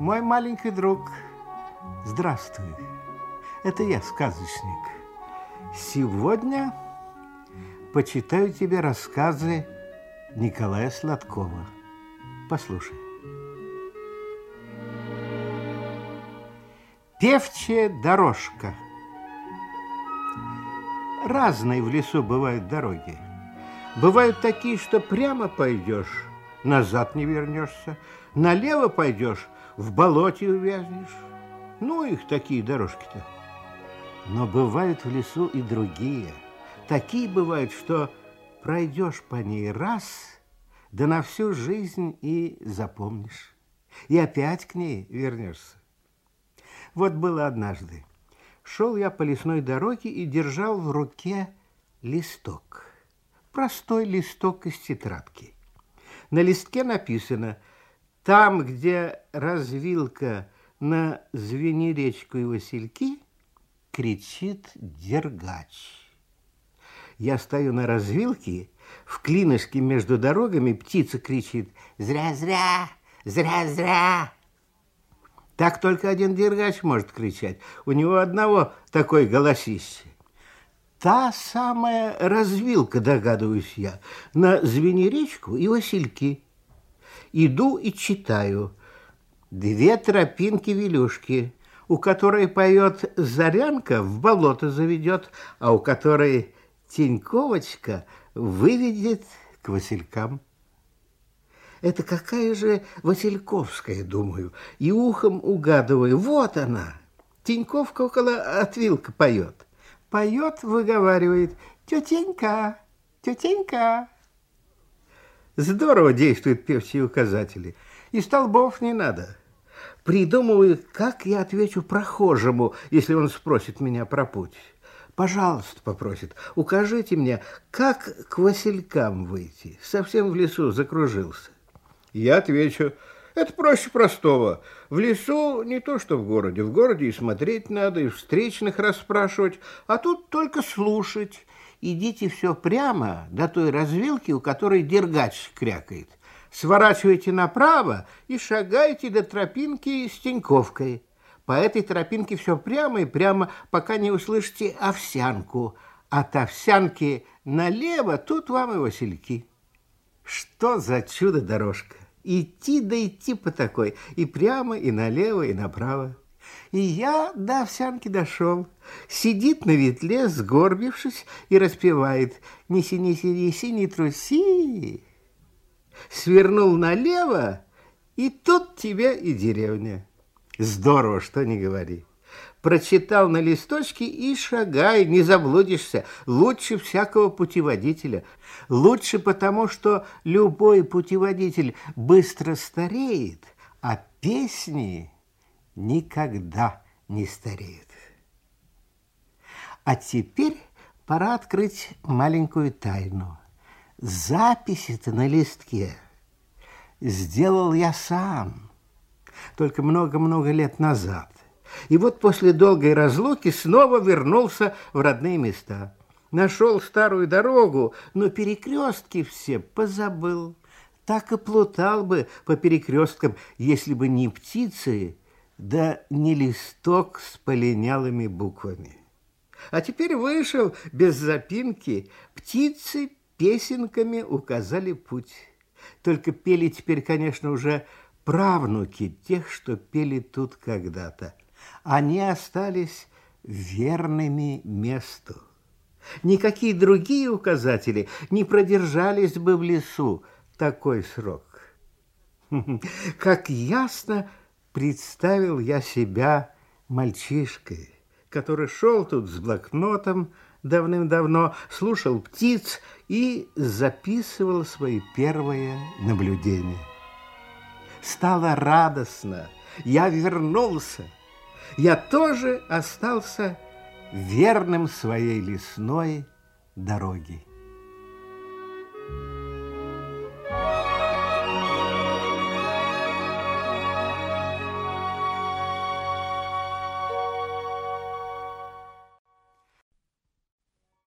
Мой маленький друг, здравствуй. Это я, сказочник. Сегодня почитаю тебе рассказы Николая Сладкова. Послушай. Певчая дорожка. Разные в лесу бывают дороги. Бывают такие, что прямо пойдешь, назад не вернешься, налево пойдешь, в болоте увязнешь. Ну, их такие дорожки-то. Но бывают в лесу и другие. Такие бывают, что пройдешь по ней раз, да на всю жизнь и запомнишь. И опять к ней вернешься. Вот было однажды. Шел я по лесной дороге и держал в руке листок. Простой листок из тетрадки. На листке написано «Там, где развилка на Звениречку и Васильки, кричит дергач». Я стою на развилке, в клинышке между дорогами птица кричит «Зря-зря! Зря-зря!» Так только один дергач может кричать. У него одного такой голосище. Та самая развилка, догадываюсь я, на Звениречку и Васильки. Иду и читаю. Две тропинки-велюшки, у которой поет Зарянка, в болото заведет, а у которой Тиньковочка выведет к Василькам. Это какая же Васильковская, думаю, и ухом угадываю. Вот она, Тиньковка около отвилка поет. Поет, выговаривает, тетенька, тетенька. Здорово действуют певчие указатели. И столбов не надо. Придумываю, как я отвечу прохожему, если он спросит меня про путь. Пожалуйста, попросит, укажите мне, как к Василькам выйти. Совсем в лесу закружился. Я отвечу, это проще простого. В лесу не то, что в городе. В городе и смотреть надо, и встречных расспрашивать, а тут только слушать. Идите все прямо до той развилки, у которой дергач крякает. Сворачивайте направо и шагайте до тропинки с Теньковкой. По этой тропинке все прямо и прямо, пока не услышите овсянку. От овсянки налево тут вам и васильки. Что за чудо-дорожка! Идти да идти по такой, и прямо, и налево, и направо. И я до овсянки дошел. Сидит на ветле, сгорбившись, и распевает «Неси, неси, неси, не труси». Свернул налево, и тут тебе и деревня. Здорово, что не говори. Прочитал на листочке и шагай, не заблудишься. Лучше всякого путеводителя. Лучше потому, что любой путеводитель быстро стареет, а песни никогда не стареют. А теперь пора открыть маленькую тайну. Записи-то на листке сделал я сам – только много-много лет назад. И вот после долгой разлуки снова вернулся в родные места. Нашел старую дорогу, но перекрестки все позабыл. Так и плутал бы по перекресткам, если бы не птицы, да не листок с полинялыми буквами. А теперь вышел без запинки. Птицы песенками указали путь. Только пели теперь, конечно, уже правнуки тех, что пели тут когда-то. Они остались верными месту. Никакие другие указатели не продержались бы в лесу такой срок. Как ясно представил я себя мальчишкой, который шел тут с блокнотом давным-давно, слушал птиц и записывал свои первые наблюдения стало радостно. Я вернулся. Я тоже остался верным своей лесной дороге.